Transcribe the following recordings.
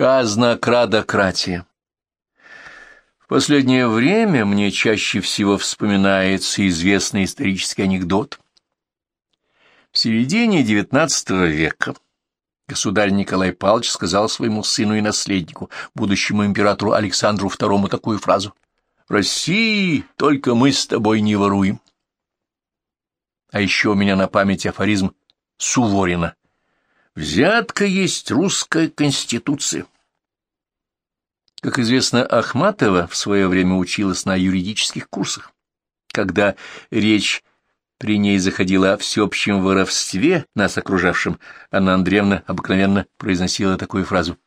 Казнокрадократия. В последнее время мне чаще всего вспоминается известный исторический анекдот. В середине XIX века государь Николай Павлович сказал своему сыну и наследнику, будущему императору Александру II, такую фразу. «В России только мы с тобой не воруем». А еще у меня на памяти афоризм Суворина. Взятка есть русская конституция. Как известно, Ахматова в свое время училась на юридических курсах. Когда речь при ней заходила о всеобщем воровстве, нас окружавшем, Анна Андреевна обыкновенно произносила такую фразу.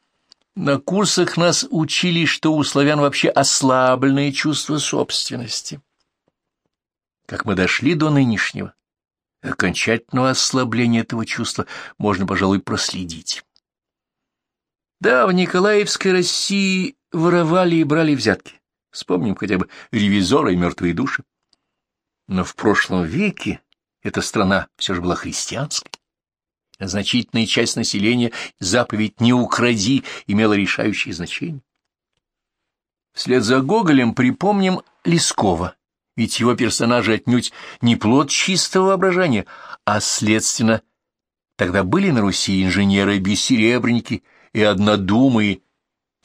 «На курсах нас учили, что у славян вообще ослабленное чувство собственности». Как мы дошли до нынешнего, окончательного ослабления этого чувства можно, пожалуй, проследить. Да, в Николаевской России воровали и брали взятки. Вспомним хотя бы ревизора и мертвые души. Но в прошлом веке эта страна все же была христианской. Значительная часть населения заповедь «не укради» имела решающее значение. Вслед за Гоголем припомним Лескова, ведь его персонажи отнюдь не плод чистого воображения, а, следственно, тогда были на Руси инженеры-бессеребренники и однодумые,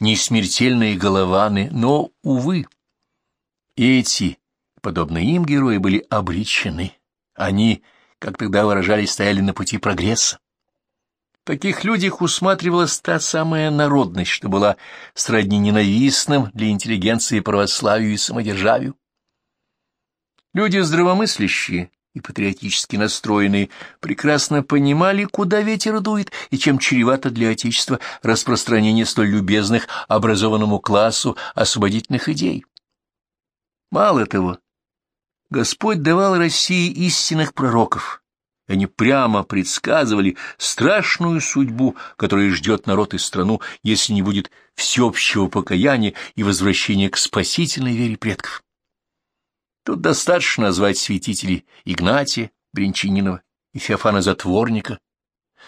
несмертельные голованы, но, увы, эти, подобно им герои, были обречены. Они, как тогда выражались, стояли на пути прогресса. В таких людях усматривалась та самая народность, что была сродни ненавистным для интеллигенции православию и самодержавию. Люди здравомыслящие и патриотически настроенные прекрасно понимали, куда ветер дует и чем чревато для Отечества распространение столь любезных образованному классу освободительных идей. Мало того, Господь давал России истинных пророков, они прямо предсказывали страшную судьбу, которая ждет народ и страну, если не будет всеобщего покаяния и возвращения к спасительной вере предков. Тут достаточно назвать святителей Игнатия Бринчининова и Феофана Затворника,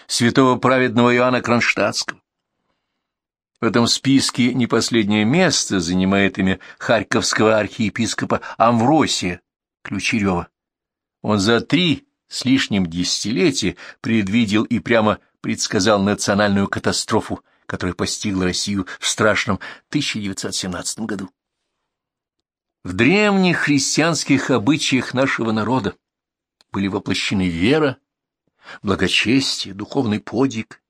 святого праведного Иоанна Кронштадтского. В этом списке не последнее место занимает имя харьковского архиепископа Амвросия Ключерева. Он за три с лишним десятилетия предвидел и прямо предсказал национальную катастрофу, которая постигла Россию в страшном 1917 году. В древних христианских обычаях нашего народа были воплощены вера, благочестие, духовный подвиг,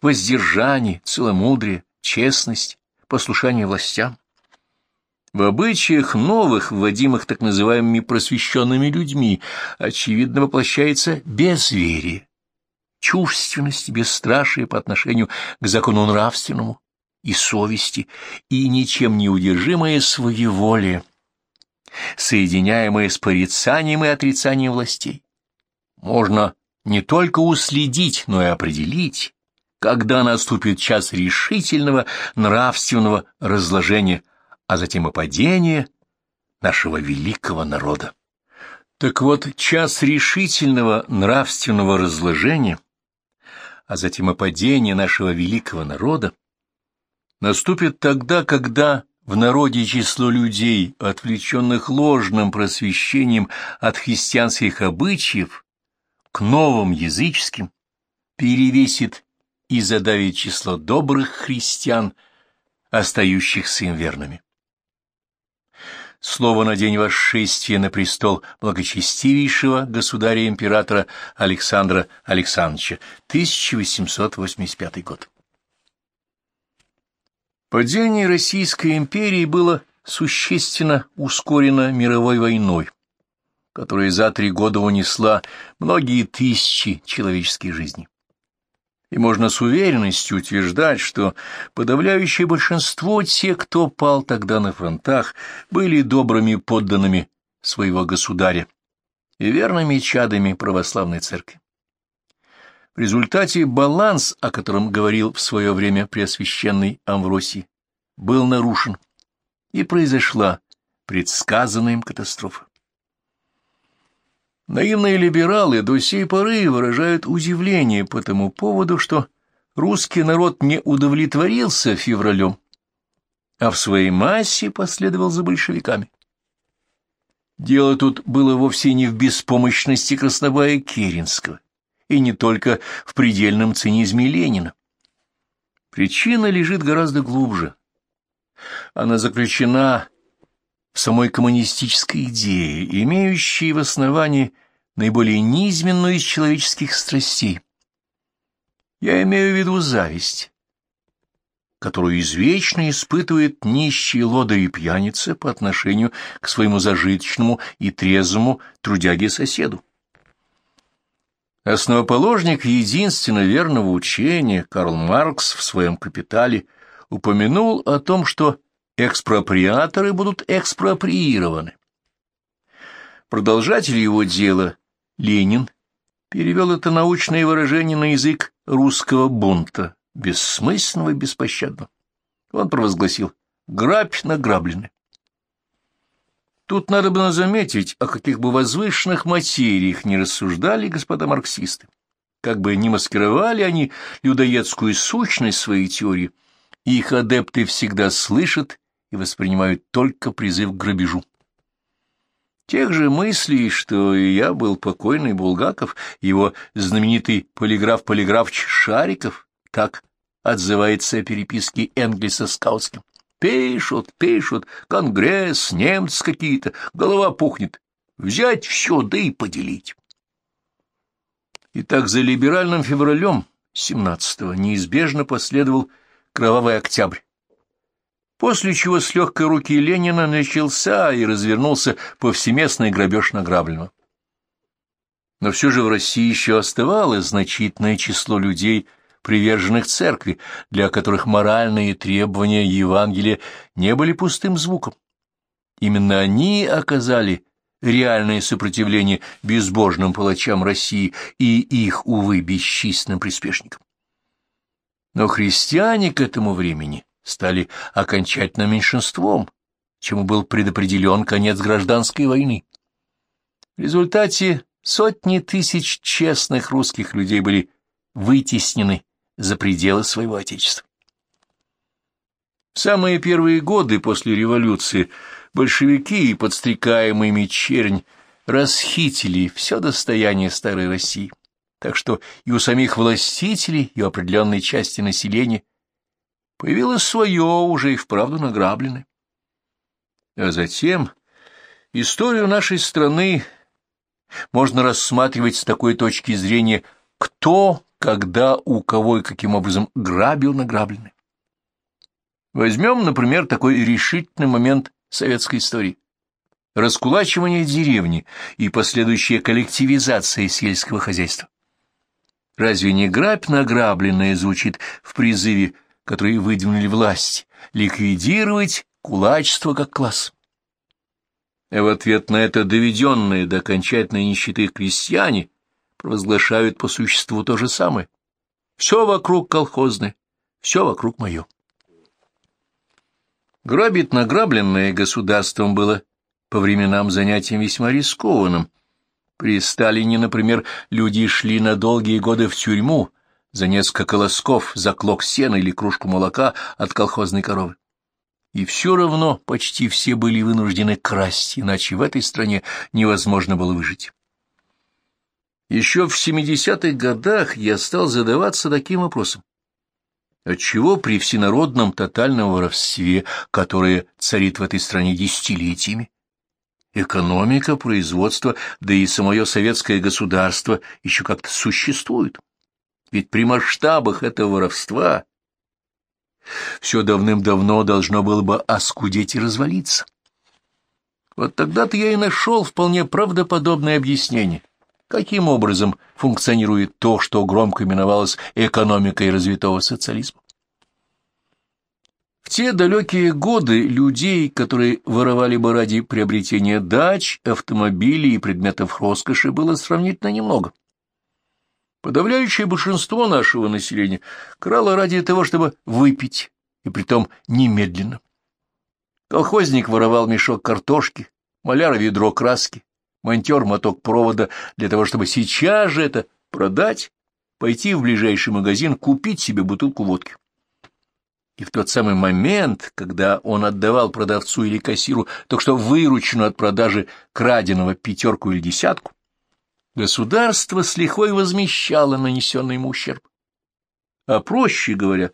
воздержание, целомудрие, честность, послушание властям. В обычаях новых, вводимых так называемыми просвещенными людьми, очевидно воплощается безверие, чувственность, бесстрашие по отношению к закону нравственному и совести и ничем не удержимое своеволие, соединяемые с порицанием и отрицанием властей. Можно не только уследить, но и определить, когда наступит час решительного нравственного разложения, а затем и падения нашего великого народа. Так вот, час решительного нравственного разложения, а затем и падения нашего великого народа, наступит тогда, когда в народе число людей, отвлеченных ложным просвещением от христианских обычаев к новым языческим, перевесит и задавит число добрых христиан, остающихся им верными. Слово на день восшествия на престол благочестивейшего государя-императора Александра Александровича, 1885 год. Падение Российской империи было существенно ускорено мировой войной, которая за три года унесла многие тысячи человеческих жизней. И можно с уверенностью утверждать, что подавляющее большинство тех, кто пал тогда на фронтах, были добрыми подданными своего государя и верными чадами православной церкви. В результате баланс, о котором говорил в свое время Преосвященный Амвросий, был нарушен, и произошла предсказанная им катастрофа. Наивные либералы до сей поры выражают удивление по тому поводу, что русский народ не удовлетворился февралем, а в своей массе последовал за большевиками. Дело тут было вовсе не в беспомощности Краснобая Керенского, и не только в предельном цинизме Ленина. Причина лежит гораздо глубже. Она заключена в самой коммунистической идее, имеющей в основании наиболее низменную из человеческих страстей. Я имею в виду зависть, которую извечно испытывает нищий лодырь и пьяница по отношению к своему зажиточному и трезвому трудяге-соседу. Основоположник единственно верного учения Карл Маркс в своем «Капитале» упомянул о том, что экспроприаторы будут экспроприированы. Продолжатель его дела, Ленин, перевел это научное выражение на язык русского бунта, бессмысленного и беспощадного. Он провозгласил «грабь награблены». Тут надо было заметить, о каких бы возвышенных материях не рассуждали господа марксисты. Как бы не маскировали они людоедскую сущность своей теории, их адепты всегда слышат и воспринимают только призыв к грабежу. Тех же мыслей, что и я был покойный Булгаков, его знаменитый полиграф-полиграфч Шариков, так отзывается о переписке Энгельса с Каутским. Пишут, пишут, конгресс, немцы какие-то, голова пухнет. Взять все, да и поделить. Итак, за либеральным февралем 17-го неизбежно последовал кровавый октябрь, после чего с легкой руки Ленина начался и развернулся повсеместный грабеж награбленного. Но все же в России еще оставалось значительное число людей, приверженных церкви, для которых моральные требования Евангелия не были пустым звуком. Именно они оказали реальное сопротивление безбожным палачам России и их, увы, бесчисленным приспешникам. Но христиане к этому времени стали окончательно меньшинством, чему был предопределен конец гражданской войны. В результате сотни тысяч честных русских людей были вытеснены за пределы своего отечества. В самые первые годы после революции большевики и подстрекаемыми чернь расхитили все достояние старой России, так что и у самих властителей, и у определенной части населения появилось свое, уже и вправду награбленное. А затем историю нашей страны можно рассматривать с такой точки зрения, кто когда, у кого и каким образом грабил награбленный. Возьмем, например, такой решительный момент советской истории. Раскулачивание деревни и последующая коллективизация сельского хозяйства. Разве не грабь награбленное звучит в призыве, который выдвинули власть, ликвидировать кулачество как класс? В ответ на это доведенные до окончательной нищеты крестьяне провозглашают по существу то же самое. Все вокруг колхозное, все вокруг мое. Грабить награбленное государством было по временам занятием весьма рискованным. При Сталине, например, люди шли на долгие годы в тюрьму за несколько колосков, за клок сена или кружку молока от колхозной коровы. И все равно почти все были вынуждены красть, иначе в этой стране невозможно было выжить. Еще в 70-х годах я стал задаваться таким вопросом. Отчего при всенародном тотальном воровстве, которое царит в этой стране десятилетиями, экономика, производство, да и самое советское государство еще как-то существуют? Ведь при масштабах этого воровства все давным-давно должно было бы оскудеть и развалиться. Вот тогда-то я и нашел вполне правдоподобное объяснение каким образом функционирует то, что громко именовалось экономикой развитого социализма. В те далекие годы людей, которые воровали бы ради приобретения дач, автомобилей и предметов роскоши, было сравнительно немного. Подавляющее большинство нашего населения крало ради того, чтобы выпить, и притом немедленно. Колхозник воровал мешок картошки, маляр ведро краски, монтер моток провода для того, чтобы сейчас же это продать, пойти в ближайший магазин купить себе бутылку водки. И в тот самый момент, когда он отдавал продавцу или кассиру только что вырученную от продажи краденого пятерку или десятку, государство с лихвой возмещало нанесенный ему ущерб. А проще говоря,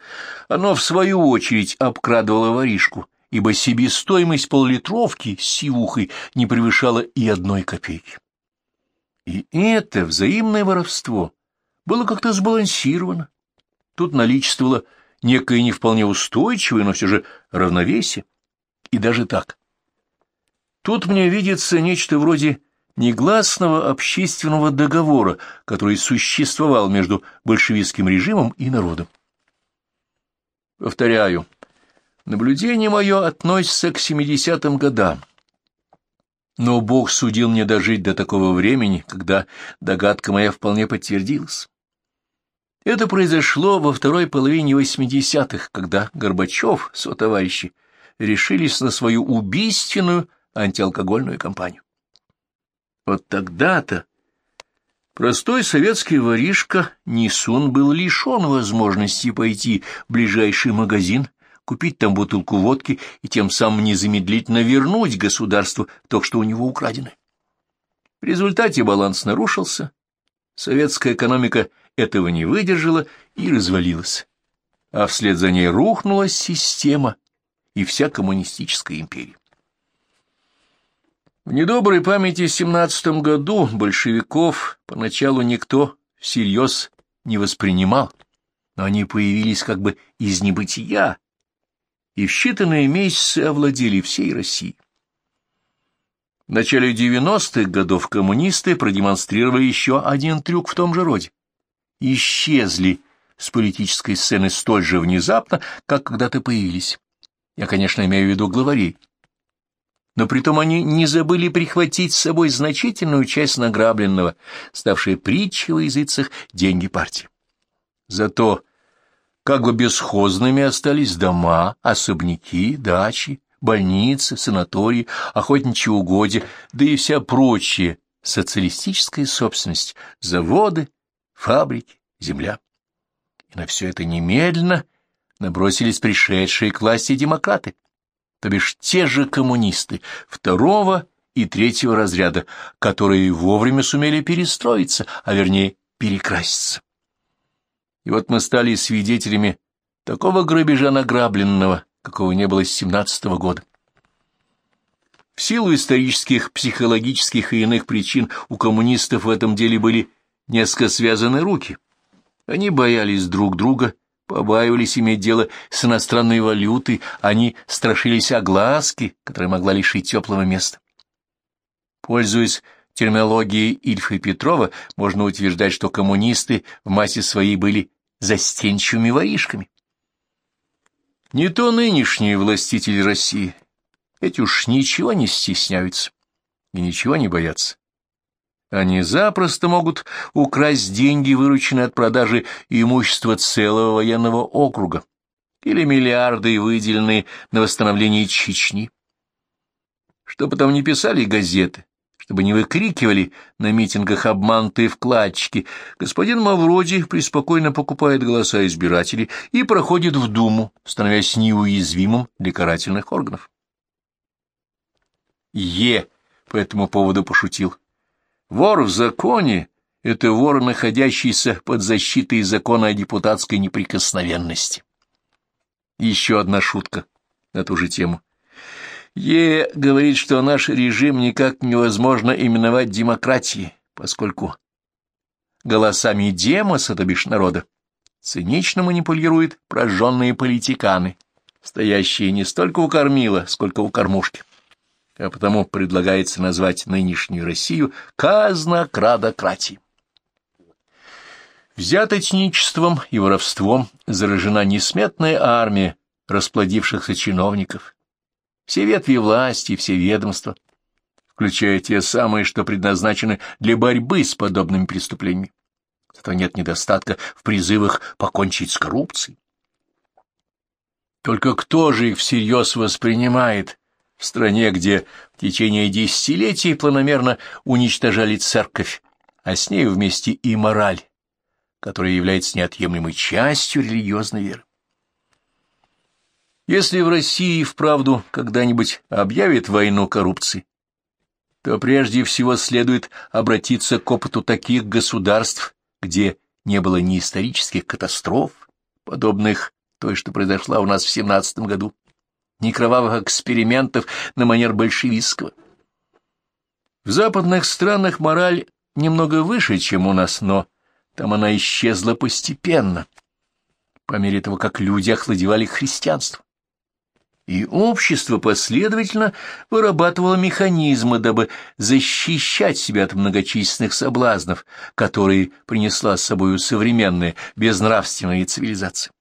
оно в свою очередь обкрадывало воришку, ибо себестоимость поллитровки с сивухой не превышала и одной копейки. И это взаимное воровство было как-то сбалансировано. Тут наличествовало некое не вполне устойчивое, но все же равновесие. И даже так. Тут мне видится нечто вроде негласного общественного договора, который существовал между большевистским режимом и народом. Повторяю, наблюдение мое относится к 70-м годам. Но Бог судил мне дожить до такого времени, когда догадка моя вполне подтвердилась. Это произошло во второй половине 80-х, когда Горбачев, сотоварищи, решились на свою убийственную антиалкогольную кампанию. Вот тогда-то простой советский воришка Нисун был лишен возможности пойти в ближайший магазин, купить там бутылку водки и тем самым незамедлительно вернуть государству то, что у него украдено. В результате баланс нарушился, советская экономика этого не выдержала и развалилась, а вслед за ней рухнула система и вся коммунистическая империя. В недоброй памяти в семнадцатом году большевиков поначалу никто всерьез не воспринимал, но они появились как бы из небытия и в считанные месяцы овладели всей Россией. В начале 90-х годов коммунисты продемонстрировали еще один трюк в том же роде исчезли с политической сцены столь же внезапно, как когда-то появились. Я, конечно, имею в виду главарей. Но притом они не забыли прихватить с собой значительную часть награбленного, ставшей притчей в языцах деньги партии. Зато как бы бесхозными остались дома, особняки, дачи, больницы, санатории, охотничьи угодья, да и вся прочая социалистическая собственность, заводы, фабрики, земля. И на все это немедленно набросились пришедшие к власти демократы, то бишь те же коммунисты второго и третьего разряда, которые вовремя сумели перестроиться, а вернее перекраситься. И вот мы стали свидетелями такого грабежа награбленного, какого не было с семнадцатого года. В силу исторических, психологических и иных причин у коммунистов в этом деле были несколько связаны руки. Они боялись друг друга, побаивались иметь дело с иностранной валютой, они страшились огласки, которая могла лишить теплого места. Пользуясь терминологией Ильфа и Петрова, можно утверждать, что коммунисты в массе своей были застенчивыми воришками. Не то нынешние властители России, эти уж ничего не стесняются и ничего не боятся. Они запросто могут украсть деньги, вырученные от продажи имущества целого военного округа, или миллиарды, выделенные на восстановление Чечни. Что потом не писали газеты, чтобы не выкрикивали на митингах обманутые вкладчики, господин Мавроди преспокойно покупает голоса избирателей и проходит в Думу, становясь неуязвимым для карательных органов. Е по этому поводу пошутил. Вор в законе — это вор, находящийся под защитой закона о депутатской неприкосновенности. Еще одна шутка на ту же тему. Е говорит, что наш режим никак невозможно именовать демократией, поскольку голосами демоса, то бишь народа, цинично манипулируют прожженные политиканы, стоящие не столько у кормила, сколько у кормушки а потому предлагается назвать нынешнюю Россию казнокрадократией. Взяточничеством и воровством заражена несметная армия расплодившихся чиновников. Все ветви власти, все ведомства, включая те самые, что предназначены для борьбы с подобными преступлениями. Зато нет недостатка в призывах покончить с коррупцией. Только кто же их всерьез воспринимает в стране, где в течение десятилетий планомерно уничтожали церковь, а с ней вместе и мораль, которая является неотъемлемой частью религиозной веры. Если в России вправду когда-нибудь объявят войну коррупции, то прежде всего следует обратиться к опыту таких государств, где не было ни исторических катастроф, подобных той, что произошла у нас в семнадцатом году, ни кровавых экспериментов на манер большевистского. В западных странах мораль немного выше, чем у нас, но там она исчезла постепенно, по мере того, как люди охладевали христианство и общество последовательно вырабатывало механизмы, дабы защищать себя от многочисленных соблазнов, которые принесла с собой современная безнравственная цивилизация.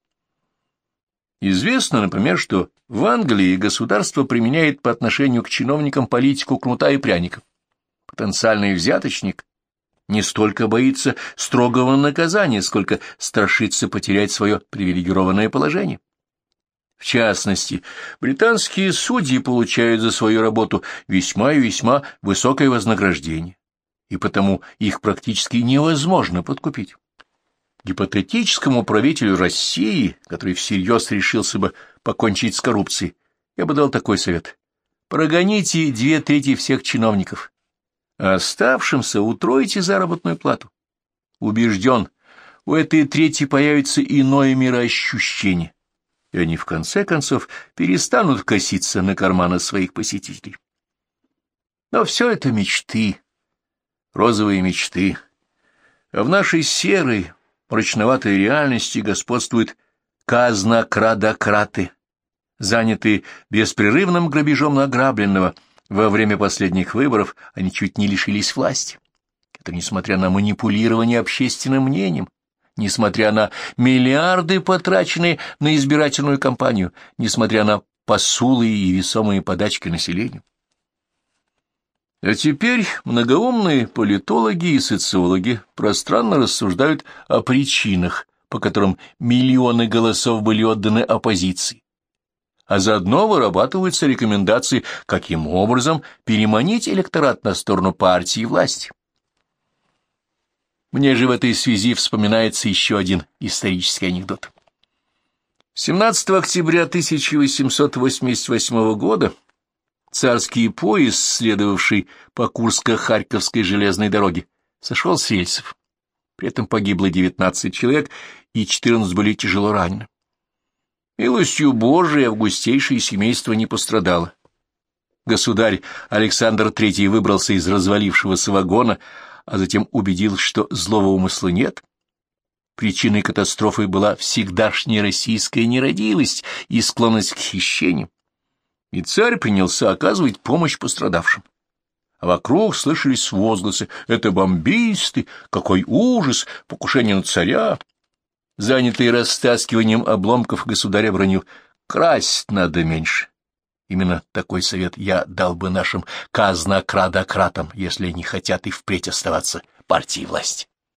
Известно, например, что в Англии государство применяет по отношению к чиновникам политику кнута и пряника. Потенциальный взяточник не столько боится строгого наказания, сколько страшится потерять свое привилегированное положение. В частности, британские судьи получают за свою работу весьма и весьма высокое вознаграждение, и потому их практически невозможно подкупить. Гипотетическому правителю России, который всерьез решился бы покончить с коррупцией, я бы дал такой совет. Прогоните две трети всех чиновников, а оставшимся утройте заработную плату. Убежден, у этой трети появится иное мироощущение и они в конце концов перестанут коситься на карманы своих посетителей. Но все это мечты, розовые мечты. А в нашей серой, мрачноватой реальности господствуют казнокрадократы, занятые беспрерывным грабежом награбленного. Во время последних выборов они чуть не лишились власти. Это несмотря на манипулирование общественным мнением, несмотря на миллиарды, потраченные на избирательную кампанию, несмотря на посулы и весомые подачки населению. А теперь многоумные политологи и социологи пространно рассуждают о причинах, по которым миллионы голосов были отданы оппозиции, а заодно вырабатываются рекомендации, каким образом переманить электорат на сторону партии и власти. Мне же в этой связи вспоминается еще один исторический анекдот. 17 октября 1888 года царский поезд, следовавший по Курско-Харьковской железной дороге, сошел с рельсов. При этом погибло 19 человек, и 14 были тяжело ранены. Милостью Божией августейшее семейство не пострадало. Государь Александр III выбрался из развалившегося вагона, а затем убедился, что злого умысла нет. Причиной катастрофы была всегдашняя российская нерадивость и склонность к хищению. И царь принялся оказывать помощь пострадавшим. А вокруг слышались возгласы «Это бомбисты! Какой ужас! Покушение на царя!» Занятый растаскиванием обломков, государя бронил «Красть надо меньше!» Именно такой совет я дал бы нашим казнокрадократам, если они хотят и впредь оставаться партией власти.